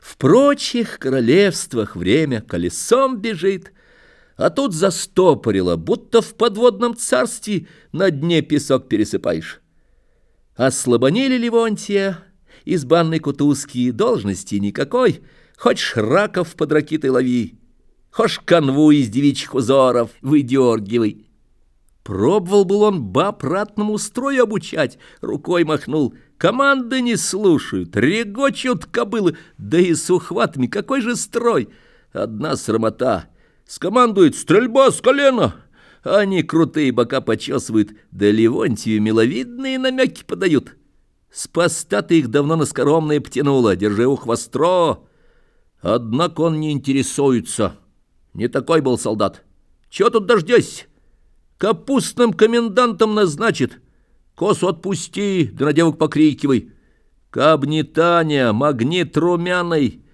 В прочих королевствах время колесом бежит, а тут застопорило, будто в подводном царстве на дне песок пересыпаешь. Ослабонили Ливонтия, из банной кутузки должности никакой, хоть шраков под ракитой лови, хоть канву из девичьих узоров выдергивай. Пробовал был он баб ратному строю обучать, рукой махнул. Команды не слушают, регочут кобылы, да и с ухватами какой же строй. Одна срамота. Скомандует «Стрельба с колена!» Они крутые бока почесывают, да Левонтию миловидные намеки подают. С поста ты их давно на скоромное птянуло, держи у хвостро. Однако он не интересуется. Не такой был солдат. Чего тут дождешься? Капустным комендантом назначит. Косу отпусти, да на девок покрикивай. Каб не Таня, магнит румяный.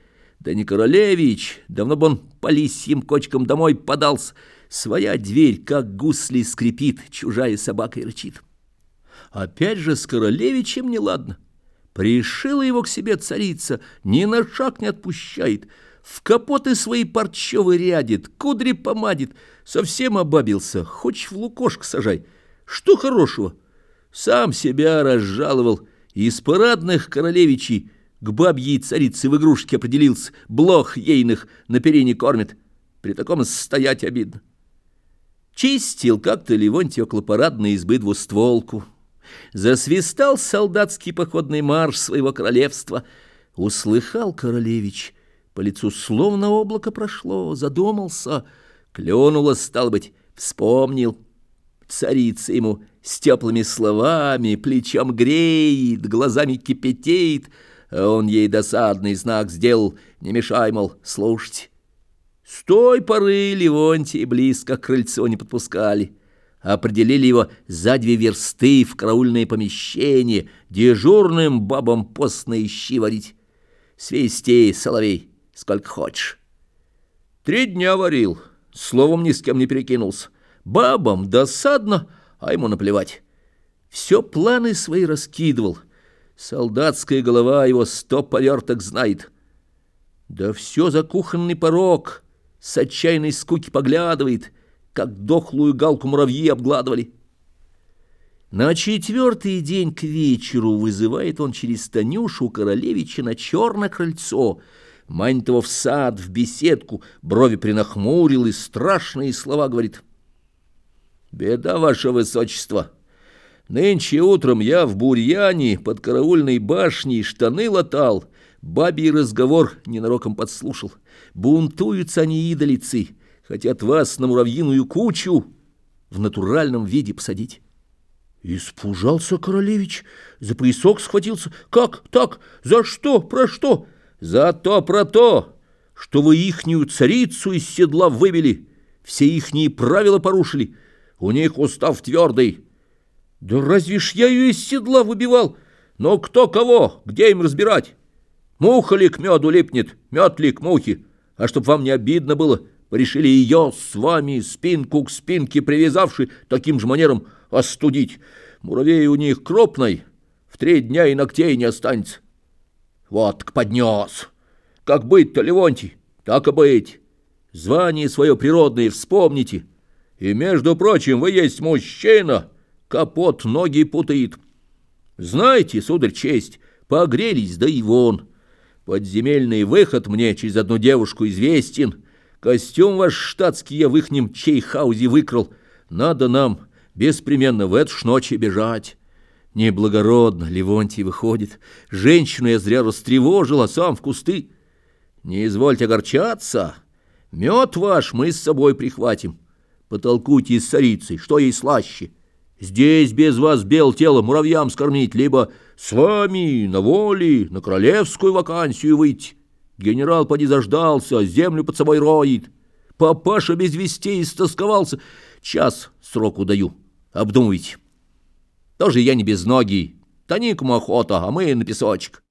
Да не Королевич, давно бы он по лисьим кочкам домой подался. Своя дверь, как гусли, скрипит, чужая собака и рычит. Опять же с Королевичем неладно. Пришила его к себе царица, ни на шаг не отпущает — в капоты свои парчевые рядит, кудри помадит, совсем обабился, хоть в лукошко сажай. Что хорошего? Сам себя разжаловал, из парадных королевичей к бабьей царице в игрушке определился, блох ейных на перине кормит. При таком стоять обидно. Чистил как-то Левонтий около парадной избы двустволку. Засвистал солдатский походный марш своего королевства. Услыхал королевич — по лицу словно облако прошло, задумался, клюнуло, стал быть, вспомнил. Царица ему с теплыми словами, плечом греет, глазами кипятеет, а он ей досадный знак сделал, не мешай, мол, слушать. С той поры Леонтия близко к крыльцу не подпускали. Определили его за две версты в караульное помещение, дежурным бабам постные щи варить. Свистей, соловей, сколько хочешь. Три дня варил, словом ни с кем не перекинулся. Бабам досадно, а ему наплевать. Все планы свои раскидывал. Солдатская голова его сто поверток знает. Да все за кухонный порог, с отчаянной скуки поглядывает, как дохлую галку муравьи обгладывали. На четвертый день к вечеру вызывает он через Танюшу Королевича на черное крыльцо — манит его в сад, в беседку, брови принахмурил и страшные слова говорит. «Беда, ваше высочество! Нынче утром я в бурьяне под караульной башней штаны латал, бабий разговор ненароком подслушал. Бунтуются они идолицы, хотят вас на муравьиную кучу в натуральном виде посадить». Испужался королевич, за поясок схватился. «Как так? За что? Про что?» За то про то, что вы ихнюю царицу из седла вывели, все ихние правила порушили, у них устав твердый. Да разве ж я ее из седла выбивал? Но кто кого, где им разбирать? Муха ли к меду липнет, мед ли к мухе? А чтоб вам не обидно было, решили ее с вами спинку к спинке привязавши таким же манером остудить. Муравей у них кропной, в три дня и ногтей не останется. Вот к поднес. Как быть-то, Левонтий? Так и быть. Звание свое природное вспомните. И, между прочим, вы есть мужчина. Капот ноги путает. Знаете, сударь, честь, погрелись, да и вон. Подземельный выход мне через одну девушку известен. Костюм ваш штатский я в ихнем чейхаузе выкрал. Надо нам беспременно в эту ж ночи бежать». Неблагородно Левонтий выходит. Женщину я зря растревожил, сам в кусты. Не извольте огорчаться. Мед ваш мы с собой прихватим. Потолкуйте с царицей, что ей слаще. Здесь без вас бел тело муравьям скормить, либо с вами на воле, на королевскую вакансию выйти. Генерал поди заждался, землю под собой роет. Папаша без вестей истосковался. Час сроку даю. Обдумайте. Тоже я не без ноги. Тони охота, а мы на песочек.